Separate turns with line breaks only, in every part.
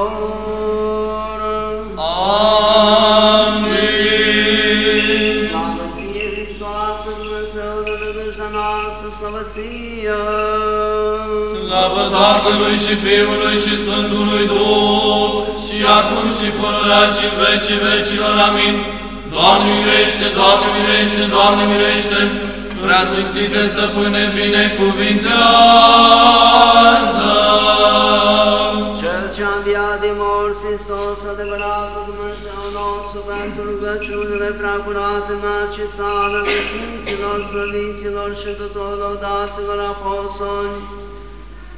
vecilor.
Amin.
Slavă ție, Hristoasă, Dumnezeu de nădejdea noastră, slavă ție!
Slavă Tatălui și Fiului și Sfântului Duh, și acum și pururea și în vecii vecilor. Amin. Doamne miluiește, Doamne miluiește, Doamne miluiește, Prea Sfințite Stăpâne, binecuvintează!
Pentru rugăciunile prea curate, marcisale ale Sfinților, Slăviților și tuturor laudaților apostoli,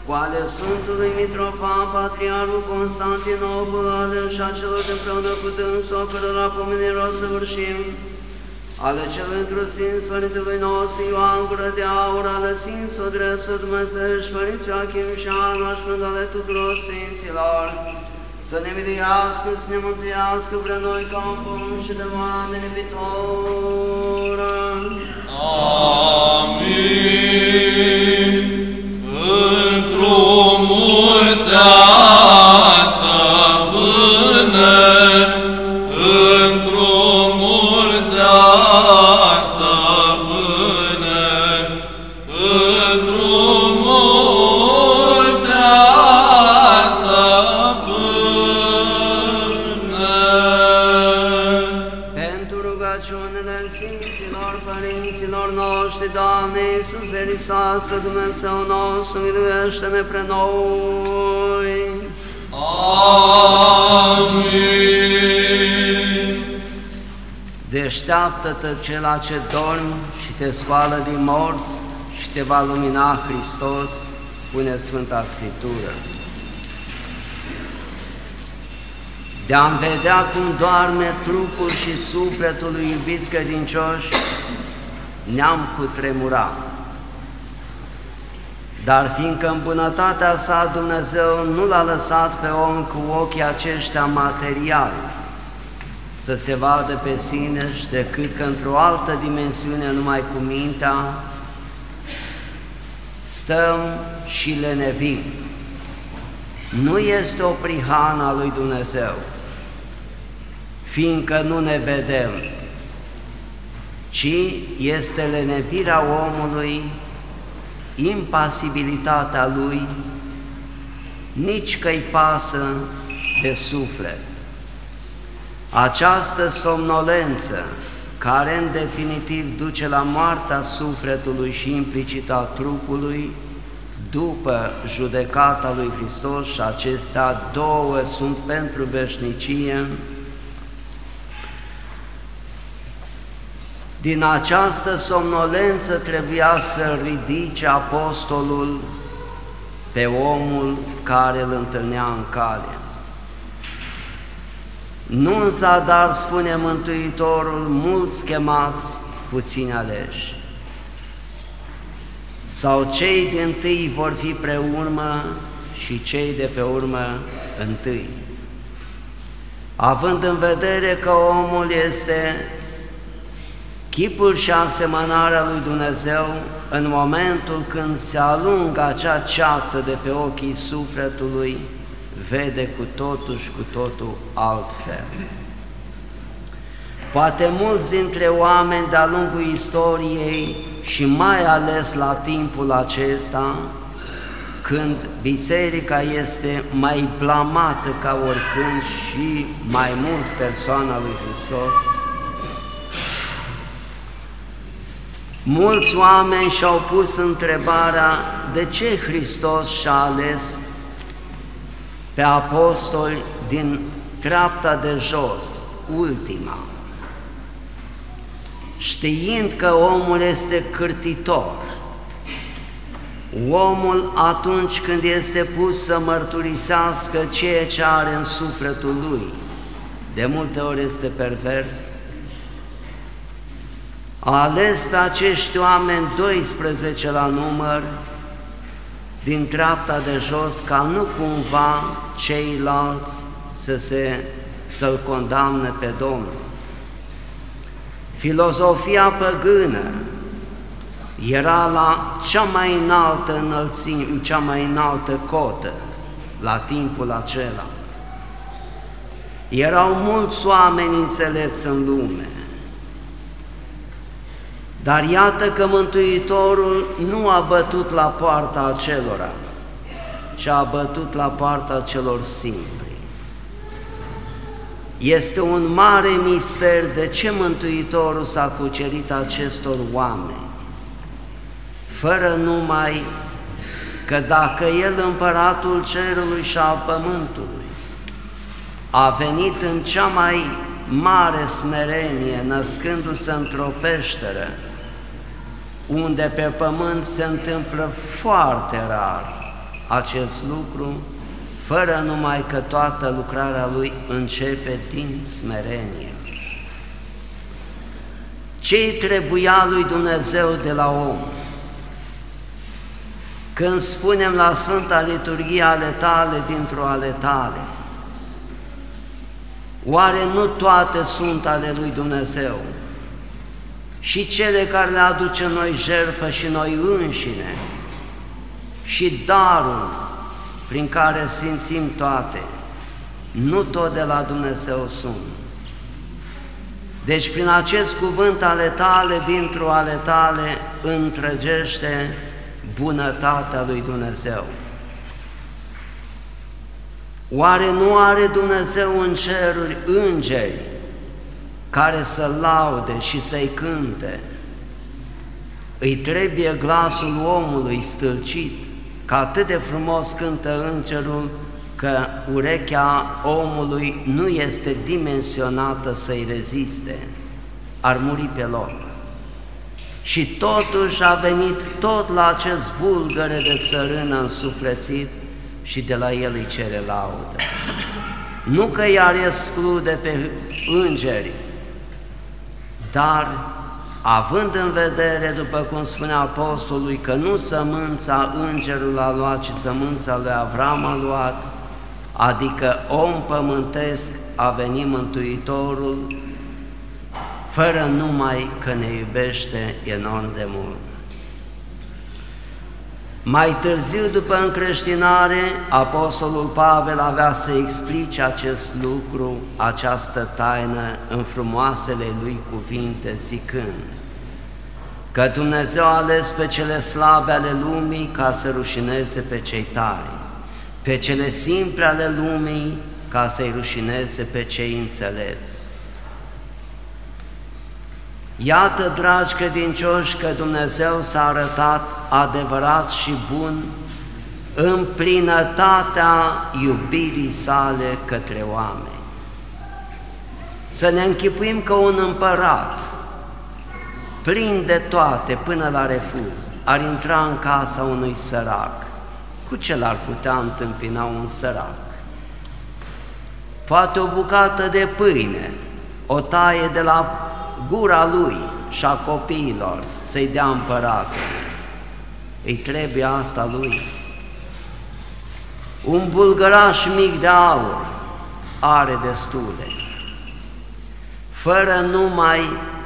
cu ale Sfântului Mitrofan, Patriarul Constantinopol, ale și a celor de împreună cu dânsul, a cărora pomenirilor să vârșim, ale celui întrusin Sfântului nostru Ioan Gură de Aur, ale Sfinților Dreptul Dumnezeu și Părinții Achim și Anu, și pentru ale tuturor Sfinților, să ne miluiască, să ne mântuiască pre noi ca un pom și de oameni viitor.
Amin. Într-o mulțea
Hristoase, Dumnezeu nostru, miluiește-ne pre noi.
Amin.
Deșteaptă-te cela ce dormi și te scoală din morți și te va lumina Hristos, spune Sfânta Scriptură. de a vedea cum doarme trupul și sufletul lui iubiți credincioși, ne-am cutremurat. Dar fiindcă în bunătatea sa Dumnezeu nu l-a lăsat pe om cu ochii aceștia materiali să se vadă pe sine și decât că într-o altă dimensiune numai cu mintea, stăm și lenevim. Nu este o prihană a lui Dumnezeu, fiindcă nu ne vedem, ci este lenevirea omului, impasibilitatea lui, nici că-i pasă de suflet. Această somnolență, care în definitiv duce la moartea sufletului și implicit a trupului, după judecata lui Hristos și acestea două sunt pentru veșnicie, din această somnolență trebuia să ridice apostolul pe omul care îl întâlnea în cale. Nu în zadar, spune Mântuitorul, mulți chemați, puțini aleși. Sau cei din tâi vor fi preurmă și cei de pe urmă întâi. Având în vedere că omul este chipul și asemănarea lui Dumnezeu, în momentul când se alungă acea ceață de pe ochii sufletului, vede cu totul și cu totul altfel. Poate mulți dintre oameni de-a lungul istoriei și mai ales la timpul acesta, când biserica este mai blamată ca oricând și mai mult persoana lui Hristos, mulți oameni și-au pus întrebarea de ce Hristos și-a ales pe apostoli din treapta de jos, ultima, știind că omul este cârtitor, omul atunci când este pus să mărturisească ceea ce are în sufletul lui, de multe ori este pervers, a ales pe acești oameni 12 la număr, din treapta de jos, ca nu cumva ceilalți să se, să-L condamne pe Domnul. Filozofia păgână era la cea mai înaltă înălțime, cea mai înaltă cotă la timpul acela. Erau mulți oameni înțelepți în lume, dar iată că Mântuitorul nu a bătut la poarta acelora, ci a bătut la poarta celor simpli. Este un mare mister de ce Mântuitorul s-a cucerit acestor oameni, fără numai că dacă El, împăratul cerului și al pământului, a venit în cea mai mare smerenie, născându-se într-o peșteră, unde pe pământ se întâmplă foarte rar acest lucru, fără numai că toată lucrarea lui începe din smerenie. Ce-i trebuia lui Dumnezeu de la om? Când spunem la Sfânta Liturghie ale tale dintr-o ale tale, oare nu toate sunt ale lui Dumnezeu? Și cele care le aduce noi jertfă și noi înșine, și darul prin care simțim toate, nu tot de la Dumnezeu sunt. Deci prin acest cuvânt ale tale, dintr-o ale tale, întregește bunătatea lui Dumnezeu. Oare nu are Dumnezeu în ceruri îngeri care să laude și să-i cânte? Îi trebuie glasul omului stâlcit, că atât de frumos cântă îngerul că urechea omului nu este dimensionată să-i reziste, ar muri pe loc. Și totuși a venit tot la acest bulgăre de țărână însuflețit și de la el îi cere laudă. Nu că i-ar exclude pe îngeri, dar având în vedere, după cum spunea apostolului, că nu sămânța îngerul a luat, ci sămânța lui Avram a luat, adică om pământesc a venit Mântuitorul, fără numai că ne iubește enorm de mult. Mai târziu, după încreștinare, Apostolul Pavel avea să explice acest lucru, această taină, în frumoasele lui cuvinte, zicând că Dumnezeu a ales pe cele slabe ale lumii ca să rușineze pe cei tari, pe cele simple ale lumii ca să-i rușineze pe cei înțelepți. Iată, dragi credincioși, că Dumnezeu s-a arătat adevărat și bun în plinătatea iubirii sale către oameni. Să ne închipuim că un împărat, plin de toate până la refuz, ar intra în casa unui sărac. Cu ce l-ar putea întâmpina un sărac? Poate o bucată de pâine, o taie de la gura lui și a copiilor să-i dea împăratul. Îi trebuie asta lui. Un bulgăraș mic de aur are destule, fără numai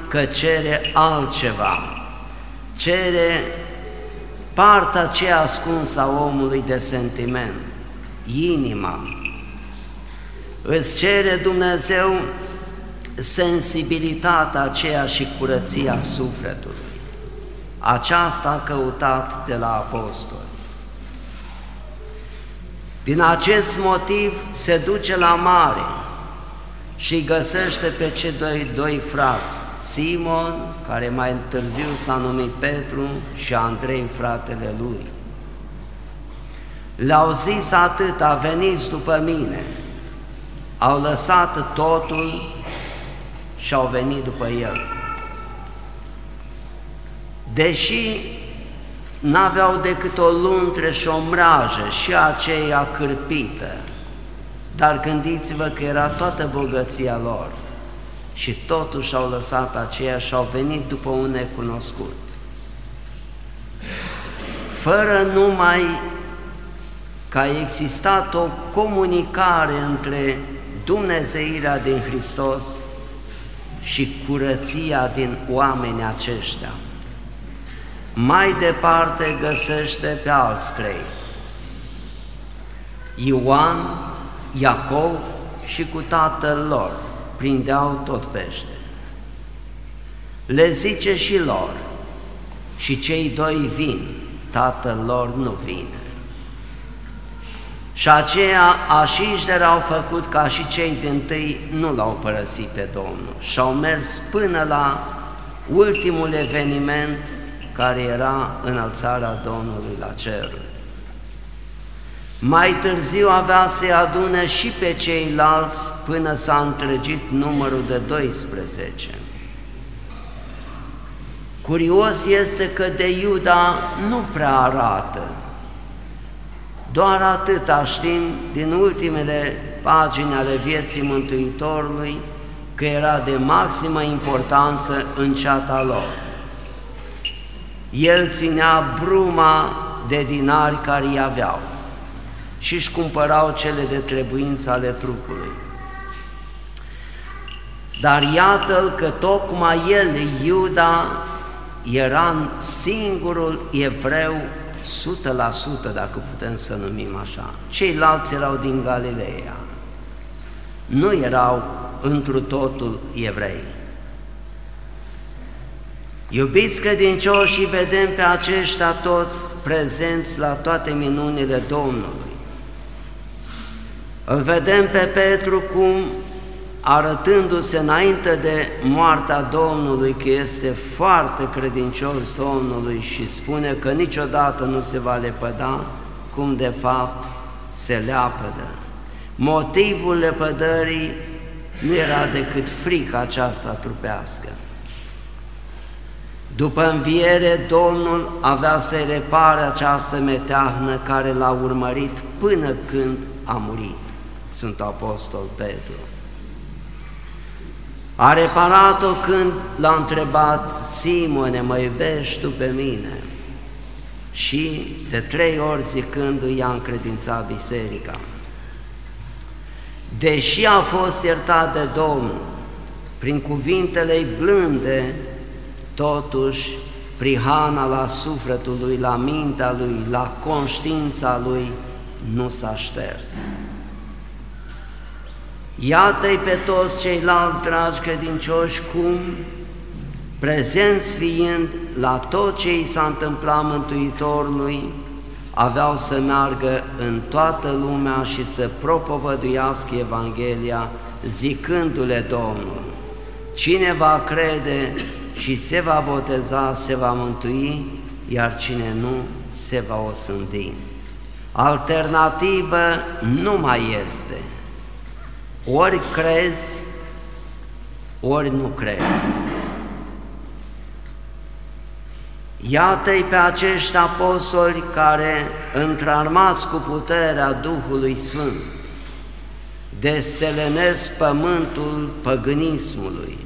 că cere altceva, cere partea aceea ascunsă a omului de sentiment, inima. Îți cere Dumnezeu sensibilitatea aceea și curăția sufletului. Aceasta a căutat de la apostoli. Din acest motiv se duce la mare și găsește pe cei doi, doi frați, Simon, care mai târziu s-a numit Petru, și Andrei, fratele lui. Le-au zis atât, a venit după mine, au lăsat totul și au venit după el. Deși n-aveau decât o luntre și o mrajă și aceea cârpită, dar gândiți-vă că era toată bogăția lor și totuși au lăsat aceea și au venit după un necunoscut. Fără numai că a existat o comunicare între Dumnezeirea din Hristos și curăția din oamenii aceștia. Mai departe găsește pe alți trei, Ioan, Iacov și cu tatăl lor, prindeau tot pește. Le zice și lor, și cei doi vin, tatăl lor nu vine. Și aceea așișderi au făcut ca și cei din tâi nu l-au părăsit pe Domnul și au mers până la ultimul eveniment care era înălțarea Domnului la cerul. Mai târziu avea să-i adune și pe ceilalți până s-a întregit numărul de 12. Curios este că de Iuda nu prea arată. Doar atâta știm din ultimele pagini ale vieții Mântuitorului că era de maximă importanță în ceata lor. El ținea bruma de dinari care îi aveau și își cumpărau cele de trebuință ale trupului. Dar iată-l că tocmai el, Iuda, era singurul evreu 100% dacă putem să numim așa. Ceilalți erau din Galileea. Nu erau întru totul evrei. Iubiți credincioși, vedem pe aceștia toți prezenți la toate minunile Domnului. Îl vedem pe Petru cum arătându-se înainte de moartea Domnului că este foarte credincios Domnului și spune că niciodată nu se va lepăda, cum de fapt se leapădă. Motivul lepădării nu era decât frica aceasta trupească. După înviere, Domnul avea să repare această meteahnă care l-a urmărit până când a murit, Sunt Apostol Petru. A reparat-o când l-a întrebat, Simone, mă iubești tu pe mine? Și de trei ori zicându-i a încredințat biserica. Deși a fost iertat de Domnul, prin cuvintele blânde, totuși prihana la sufletul lui, la mintea lui, la conștiința lui, nu s-a șters. Iată-i pe toți ceilalți, dragi credincioși, cum, prezenți fiind la tot ce i s-a întâmplat Mântuitorului, aveau să meargă în toată lumea și să propovăduiască Evanghelia, zicându-le Domnul, cine va crede și se va boteza, se va mântui, iar cine nu, se va osândi. Alternativă nu mai este. Ori crezi, ori nu crezi. Iată-i pe acești apostoli care, întrarmați cu puterea Duhului Sfânt, deselenesc pământul păgânismului.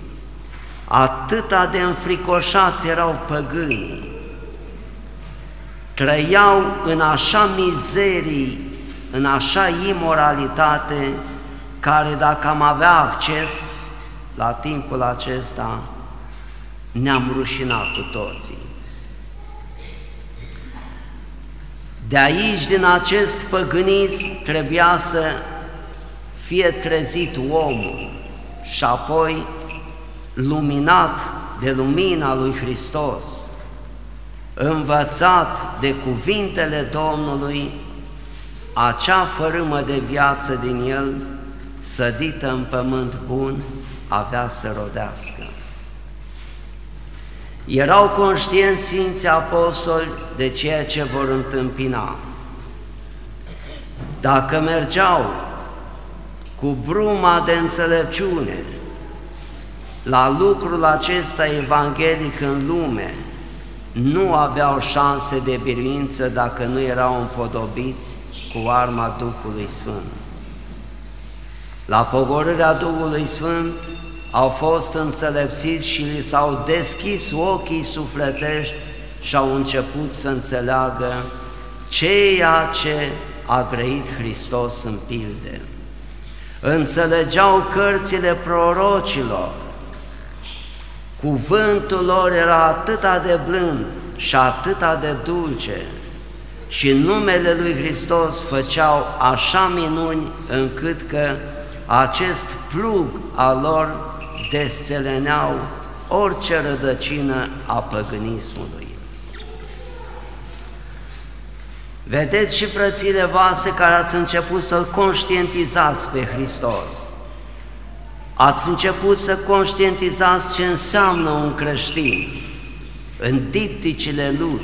Atâta de înfricoșați erau păgânii, trăiau în așa mizerii, în așa imoralitate, care dacă am avea acces la timpul acesta, ne-am rușinat cu toții. De aici, din acest păgânism, trebuia să fie trezit omul și apoi luminat de lumina lui Hristos, învățat de cuvintele Domnului, acea fărâmă de viață din el sădită în pământ bun, avea să rodească. Erau conștienți Sfinții Apostoli de ceea ce vor întâmpina. Dacă mergeau cu bruma de înțelepciune la lucrul acesta evanghelic în lume, nu aveau șanse de biruință dacă nu erau împodobiți cu arma Duhului Sfânt. La pogorârea Duhului Sfânt au fost înțelepțiți și li s-au deschis ochii sufletești și au început să înțeleagă ceea ce a grăit Hristos în pilde. Înțelegeau cărțile prorocilor, Cuvântul lor era atâta de blând și atâta de dulce și numele lui Hristos făceau așa minuni încât că acest plug al lor desțeleneau orice rădăcină a păgânismului. Vedeți și frățile voastre care ați început să-L conștientizați pe Hristos. Ați început să conștientizați ce înseamnă un creștin în dipticile Lui.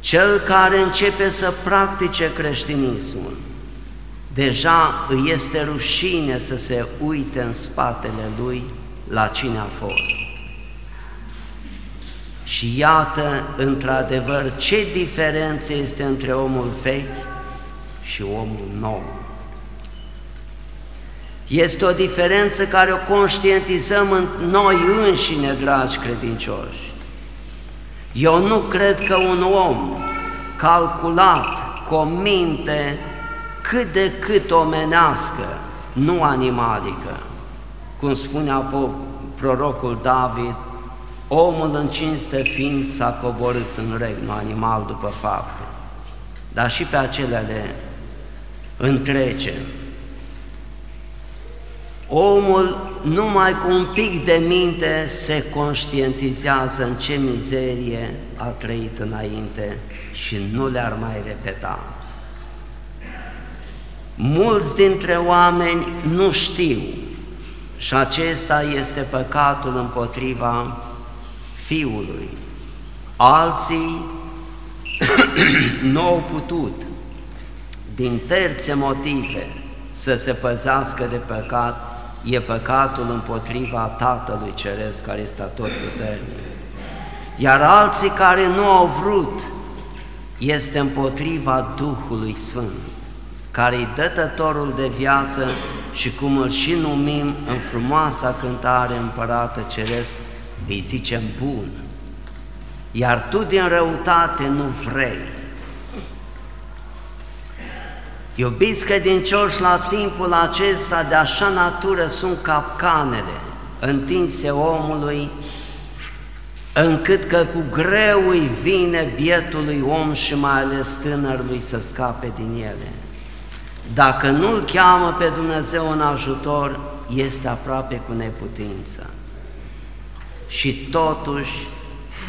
Cel care începe să practice creștinismul, deja îi este rușine să se uite în spatele Lui la cine a fost. Și iată, într-adevăr, ce diferență este între omul vechi și omul nou. Este o diferență care o conștientizăm în noi înșine, dragi credincioși. Eu nu cred că un om calculat, cu o minte cât de cât omenească, nu animalică, cum spunea prorocul David, Omul în cinste fiind s-a coborât în regnul animal după fapte, dar și pe acelea le întrece. Omul numai cu un pic de minte se conștientizează în ce mizerie a trăit înainte și nu le-ar mai repeta. Mulți dintre oameni nu știu și acesta este păcatul împotriva Fiului. Alții nu au putut, din terțe motive, să se păzească de păcat, e păcatul împotriva Tatălui Ceresc care este tot puternic. Iar alții care nu au vrut, este împotriva Duhului Sfânt, care e dătătorul de viață și cum îl și numim în frumoasa cântare împărată ceresc, îi zicem bun, iar tu din răutate nu vrei. Iubiți credincioși, la timpul acesta de așa natură sunt capcanele întinse omului, încât că cu greu îi vine bietului om și mai ales tânărului să scape din ele. Dacă nu-L cheamă pe Dumnezeu în ajutor, este aproape cu neputință și totuși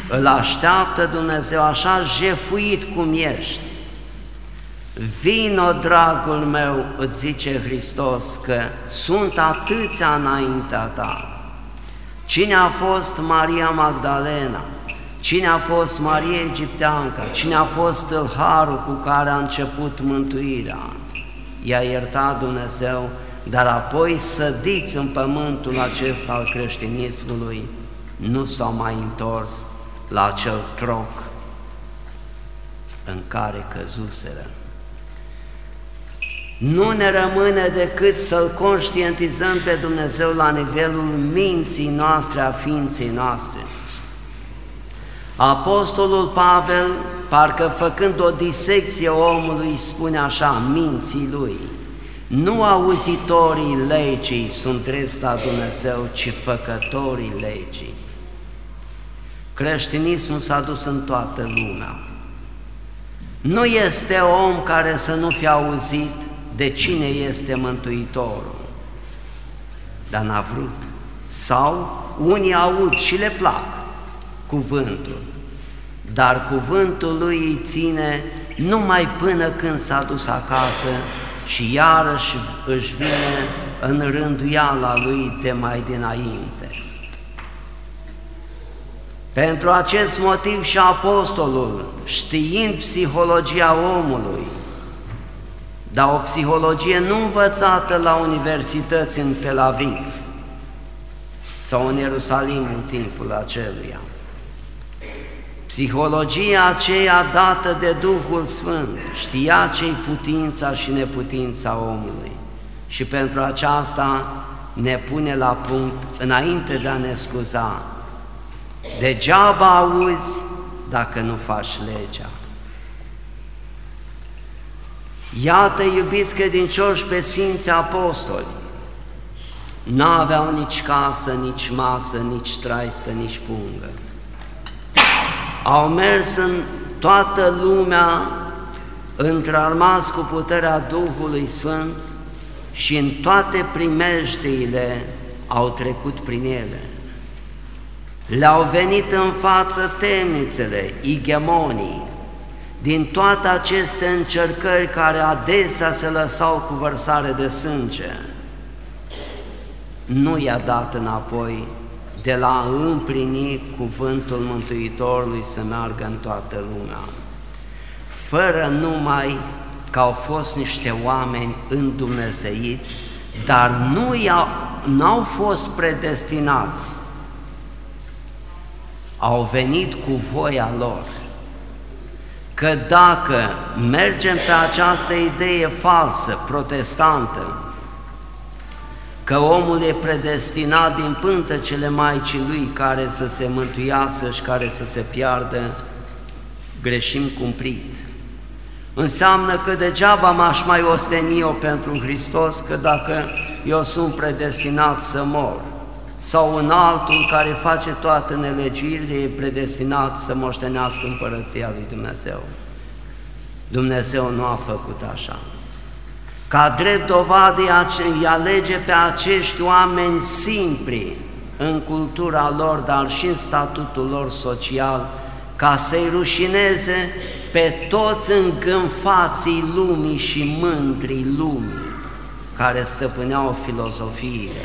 îl așteaptă Dumnezeu așa jefuit cum ești. Vino, dragul meu, îți zice Hristos, că sunt atâția înaintea ta. Cine a fost Maria Magdalena? Cine a fost Maria Egipteanca? Cine a fost tâlharul cu care a început mântuirea? I-a iertat Dumnezeu, dar apoi sădiți în pământul acesta al creștinismului, nu s-au mai întors la acel troc în care căzuseră. Nu ne rămâne decât să-L conștientizăm pe Dumnezeu la nivelul minții noastre, a ființei noastre. Apostolul Pavel, parcă făcând o disecție omului, spune așa, minții lui, nu auzitorii legii sunt drept la Dumnezeu, ci făcătorii legii. Creștinismul s-a dus în toată lumea. Nu este om care să nu fi auzit de cine este Mântuitorul, dar n-a vrut. Sau unii aud și le plac cuvântul, dar cuvântul lui îi ține numai până când s-a dus acasă și iarăși își vine în rânduiala lui de mai dinainte. Pentru acest motiv și apostolul, știind psihologia omului, dar o psihologie nu învățată la universități în Tel Aviv sau în Ierusalim în timpul aceluia. Psihologia aceea dată de Duhul Sfânt știa ce-i putința și neputința omului și pentru aceasta ne pune la punct înainte de a ne scuza Degeaba auzi dacă nu faci legea. Iată, iubiți credincioși, pe Sfinții Apostoli, N-aveau nici casă, nici masă, nici traistă, nici pungă. Au mers în toată lumea întrarmați cu puterea Duhului Sfânt și în toate primejdiile au trecut prin ele. Le-au venit în față temnițele, igemonii, din toate aceste încercări care adesea se lăsau cu vărsare de sânge. Nu i-a dat înapoi de la a împlini cuvântul Mântuitorului să meargă în toată lumea, fără numai că au fost niște oameni îndumnezeiți, dar nu n-au fost predestinați, au venit cu voia lor. Că dacă mergem pe această idee falsă, protestantă, că omul e predestinat din pântecele Maicii Lui care să se mântuiască și care să se piardă, greșim cumplit. Înseamnă că degeaba m-aș mai osteni eu pentru Hristos, că dacă eu sunt predestinat să mor, sau un altul care face toate nelegirile e predestinat să moștenească împărăția lui Dumnezeu. Dumnezeu nu a făcut așa. Ca drept dovadă îi alege pe acești oameni simpli în cultura lor, dar și în statutul lor social, ca să-i rușineze pe toți îngânfații lumii și mândrii lumii care stăpâneau filozofiile.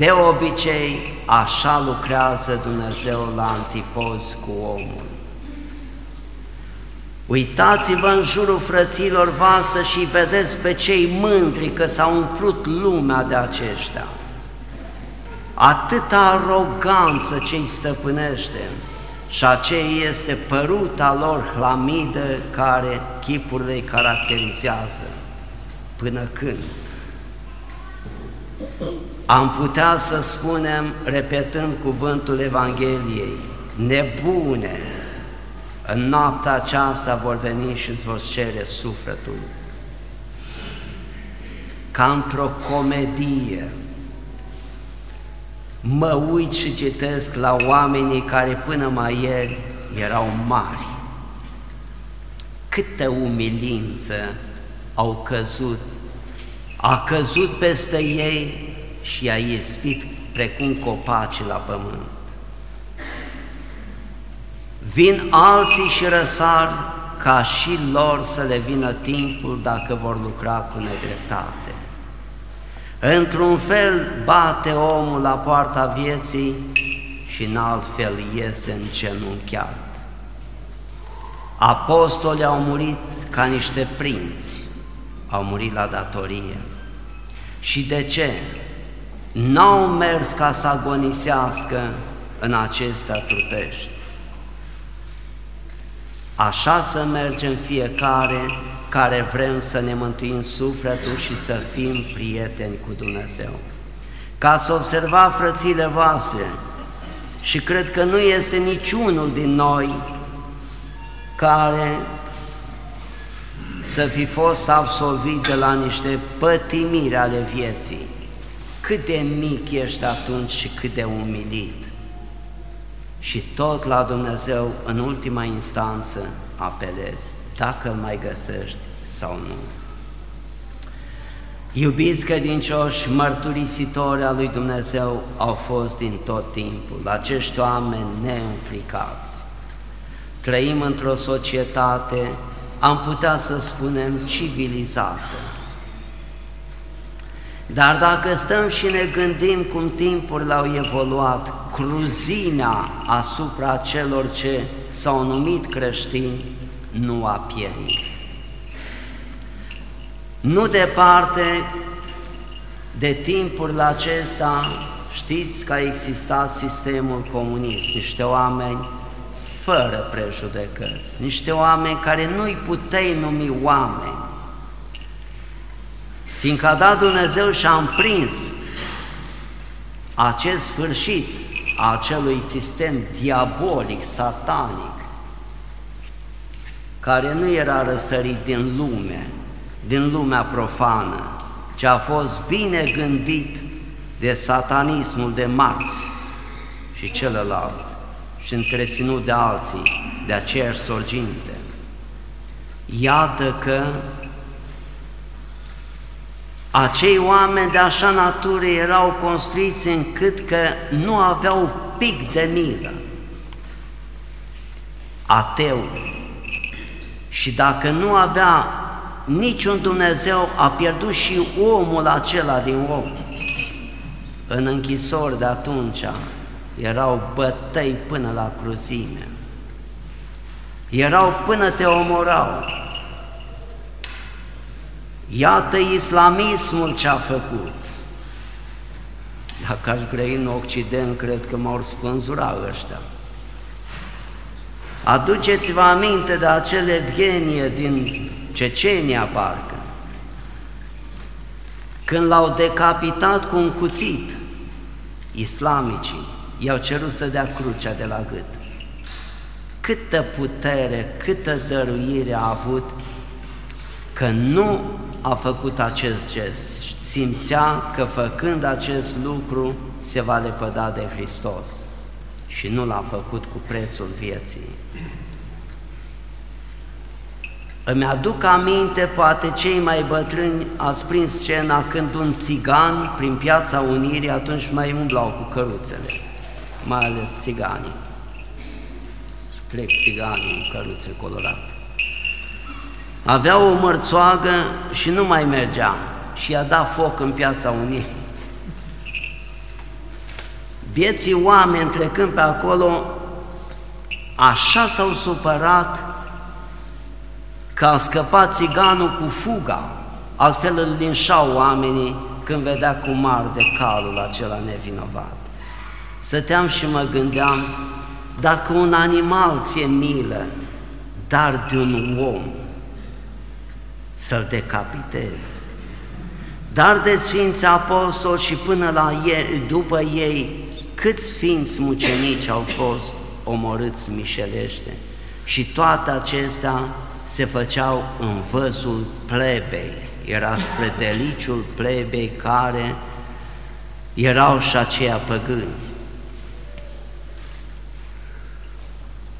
De obicei, așa lucrează Dumnezeu la antipozi cu omul. Uitați-vă în jurul frăților voastre și vedeți pe cei mândri că s-au umplut lumea de aceștia. Atâta aroganță ce îi stăpânește și aceea este păruta lor hlamidă care chipurile îi caracterizează. Până când? Am putea să spunem, repetând cuvântul Evangheliei, nebune, în noaptea aceasta vor veni și îți vor cere sufletul. Ca într-o comedie, mă uit și citesc la oamenii care până mai ieri erau mari. Câtă umilință au căzut, a căzut peste ei și a ispit precum copaci la pământ. Vin alții și răsar ca și lor să le vină timpul dacă vor lucra cu nedreptate. Într-un fel bate omul la poarta vieții și în alt fel iese îngenunchiat. Apostolii au murit ca niște prinți, au murit la datorie. Și de ce? N-au mers ca să agonisească în acestea trupești. Așa să mergem fiecare care vrem să ne mântuim sufletul și să fim prieteni cu Dumnezeu. Ca să observa frățile voastre, și cred că nu este niciunul din noi care să fi fost absolvit de la niște pătimiri ale vieții. Cât de mic ești atunci și cât de umilit și tot la Dumnezeu în ultima instanță apelezi, dacă îl mai găsești sau nu. Iubiți credincioși, mărturisitori al lui Dumnezeu au fost din tot timpul, acești oameni neînfricați. Trăim într-o societate, am putea să spunem, civilizată, dar dacă stăm și ne gândim cum timpurile au evoluat, cruzimea asupra celor ce s-au numit creștini nu a pierit. Nu departe de timpurile acesta, știți că a existat sistemul comunist, niște oameni fără prejudecăți, niște oameni care nu-i puteai numi oameni, fiindcă a dat Dumnezeu și a împrins acest sfârșit a acelui sistem diabolic, satanic, care nu era răsărit din lume, din lumea profană, ce a fost bine gândit de satanismul de Marx și celălalt și întreținut de alții, de aceeași sorginte. Iată că acei oameni de așa natură erau construiți încât că nu aveau pic de milă. Ateu. Și dacă nu avea niciun Dumnezeu, a pierdut și omul acela din om. În închisori de atunci erau bătăi până la cruzime. Erau până te omorau. Iată islamismul ce a făcut. Dacă aș grăi în Occident, cred că m-au spânzura ăștia. Aduceți-vă aminte de acele Evgenie din Cecenia, parcă, când l-au decapitat cu un cuțit islamicii, i-au cerut să dea crucea de la gât. Câtă putere, câtă dăruire a avut că nu a făcut acest gest. Simțea că făcând acest lucru se va lepăda de Hristos și nu l-a făcut cu prețul vieții. Îmi aduc aminte, poate cei mai bătrâni ați prins scena când un țigan prin piața Unirii atunci mai umblau cu căruțele, mai ales țiganii. Trec țiganii în căruțe colorate. Avea o mărțoagă și nu mai mergea și i-a dat foc în piața Unirii. Vieții oameni trecând pe acolo, așa s-au supărat că a scăpat țiganul cu fuga, altfel îl linșau oamenii când vedea cum arde calul acela nevinovat. Stăteam și mă gândeam, dacă un animal ție milă, dar de un om, să-l decapitezi. Dar de Sfinți Apostoli și până la ei, după ei, câți Sfinți mucenici au fost omorâți mișelește și toate acestea se făceau în văzul plebei, era spre deliciul plebei care erau și aceia păgâni.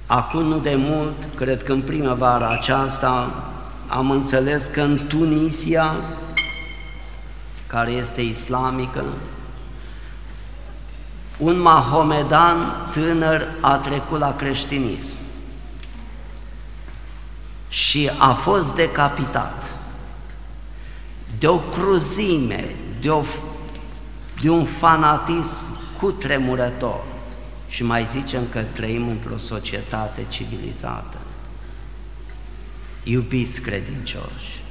Acum nu de mult, cred că în primăvara aceasta, am înțeles că în Tunisia, care este islamică, un mahomedan tânăr a trecut la creștinism și a fost decapitat de o cruzime, de, o, de un fanatism cutremurător și mai zicem că trăim într-o societate civilizată. Iubiți credincioși,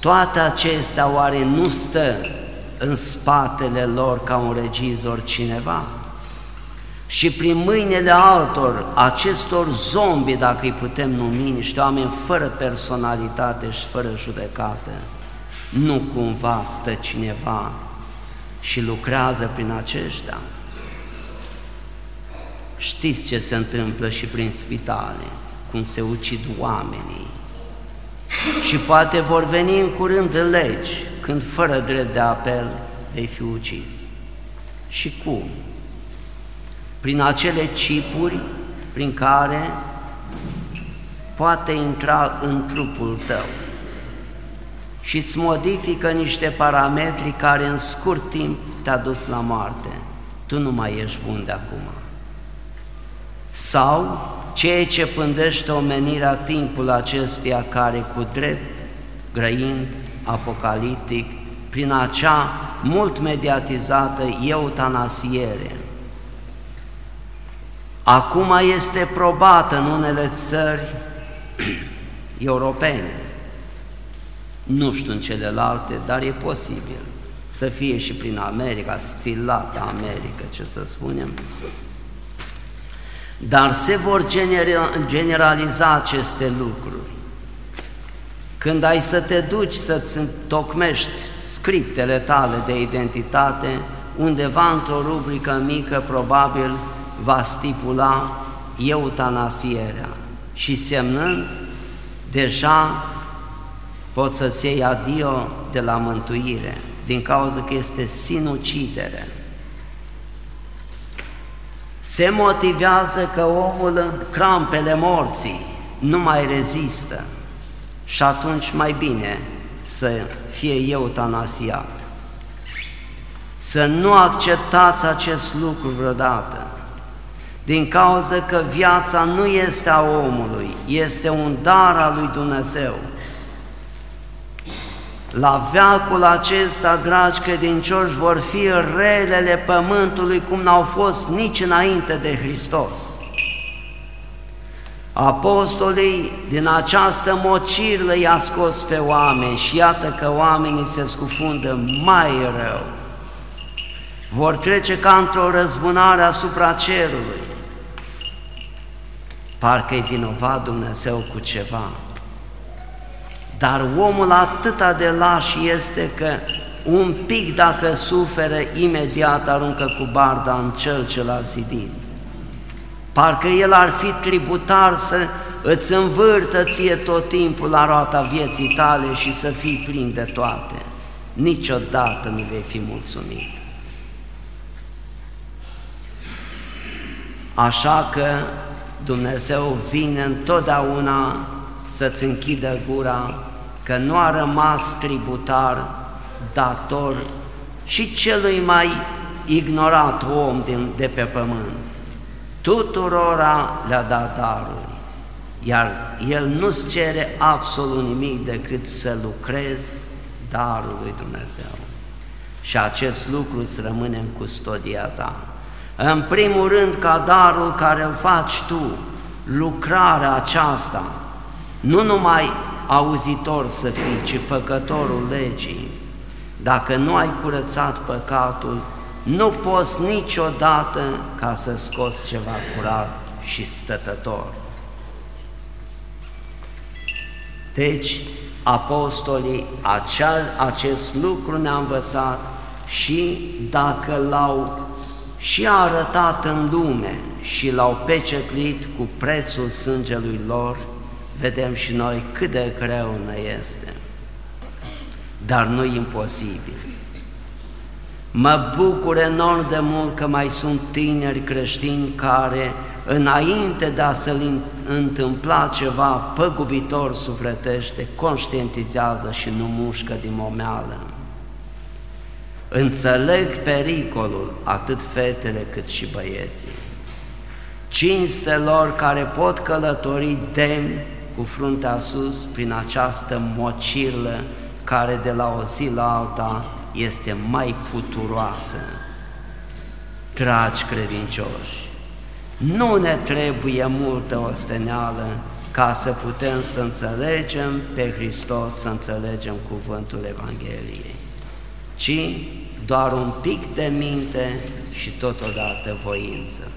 toate acestea oare nu stă în spatele lor ca un regizor cineva? și prin mâinile altor, acestor zombi, dacă îi putem numi, niște oameni fără personalitate și fără judecată, nu cumva stă cineva și lucrează prin aceștia? Știți ce se întâmplă și prin spitale, cum se ucid oamenii. Și poate vor veni în curând legi, când fără drept de apel vei fi ucis. Și cum? prin acele cipuri prin care poate intra în trupul tău și îți modifică niște parametri care în scurt timp te-a dus la moarte. Tu nu mai ești bun de acum. Sau ceea ce pândește omenirea timpul acestuia care cu drept, grăind, apocaliptic, prin acea mult mediatizată eutanasiere, Acum este probată în unele țări europene, nu știu în celelalte, dar e posibil să fie și prin America, stilată America, ce să spunem. Dar se vor generaliza aceste lucruri. Când ai să te duci să-ți tocmești scriptele tale de identitate, undeva într-o rubrică mică, probabil, va stipula eutanasierea și semnând deja poți să-ți iei adio de la mântuire, din cauza că este sinucidere. Se motivează că omul în crampele morții nu mai rezistă și atunci mai bine să fie eutanasiat. Să nu acceptați acest lucru vreodată, din cauza că viața nu este a omului, este un dar al lui Dumnezeu. La veacul acesta, dragi credincioși, vor fi relele pământului cum n-au fost nici înainte de Hristos. Apostolii din această mocirlă i-a scos pe oameni și iată că oamenii se scufundă mai rău. Vor trece ca într-o răzbunare asupra cerului. Parcă-i vinovat Dumnezeu cu ceva. Dar omul atâta de laș este că un pic dacă suferă, imediat aruncă cu barda în cel ce l-a zidit. Parcă el ar fi tributar să îți învârtă ție tot timpul la roata vieții tale și să fii plin de toate. Niciodată nu vei fi mulțumit. Așa că Dumnezeu vine întotdeauna să-ți închidă gura că nu a rămas tributar, dator și celui mai ignorat om din, de pe pământ. Tuturora le-a dat daruri, iar el nu-ți cere absolut nimic decât să lucrezi darul lui Dumnezeu. Și acest lucru îți rămâne în custodia ta. În primul rând, ca darul care îl faci tu, lucrarea aceasta, nu numai auzitor să fii, ci făcătorul legii. Dacă nu ai curățat păcatul, nu poți niciodată ca să scoți ceva curat și stătător. Deci, apostolii acea, acest lucru ne-a învățat și dacă l-au și arătat în lume și l-au pecetlit cu prețul sângelui lor, vedem și noi cât de greu ne este, dar nu imposibil. Mă bucur enorm de mult că mai sunt tineri creștini care, înainte de a se întâmpla ceva păgubitor sufletește, conștientizează și nu mușcă din momeală. Înțeleg pericolul atât fetele cât și băieții. Cinste lor care pot călători demn cu fruntea sus prin această mocirlă care de la o zi la alta este mai puturoasă. Dragi credincioși, nu ne trebuie multă osteneală ca să putem să înțelegem pe Hristos, să înțelegem cuvântul Evangheliei, ci doar un pic de minte și totodată voință.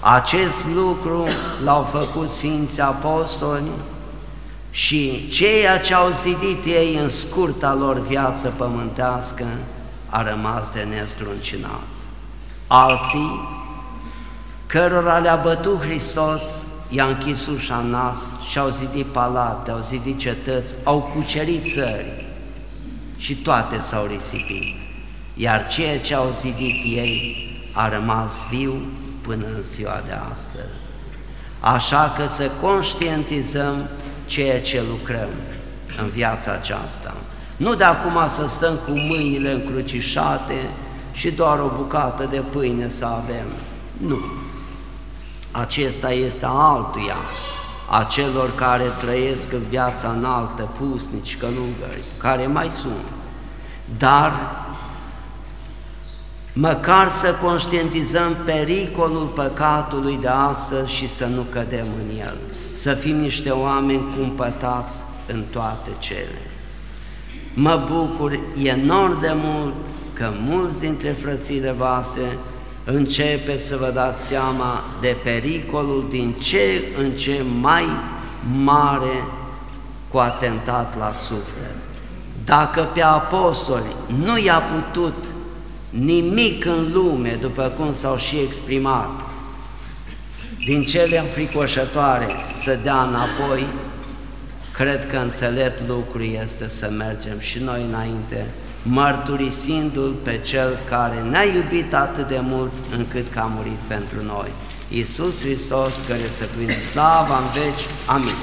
Acest lucru l-au făcut Sfinții Apostoli și ceea ce au zidit ei în scurta lor viață pământească a rămas de nezdruncinat. Alții, cărora le-a bătut Hristos, i-a închis ușa în nas și au zidit palate, au zidit cetăți, au cucerit țări și toate s-au risipit. Iar ceea ce au zidit ei a rămas viu până în ziua de astăzi. Așa că să conștientizăm ceea ce lucrăm în viața aceasta. Nu de acum să stăm cu mâinile încrucișate și doar o bucată de pâine să avem. Nu. Acesta este altuia, a celor care trăiesc în viața înaltă, pusnici, călugări, care mai sunt. Dar măcar să conștientizăm pericolul păcatului de astăzi și să nu cădem în el, să fim niște oameni cumpătați în toate cele. Mă bucur enorm de mult că mulți dintre frățile voastre începe să vă dați seama de pericolul din ce în ce mai mare cu atentat la suflet. Dacă pe apostoli nu i-a putut nimic în lume, după cum s-au și exprimat, din cele înfricoșătoare să dea înapoi, Cred că înțelept lucru este să mergem și noi înainte, mărturisindu-L pe Cel care ne-a iubit atât de mult încât că a murit pentru noi. Iisus Hristos, care să pline slava în veci. Amin.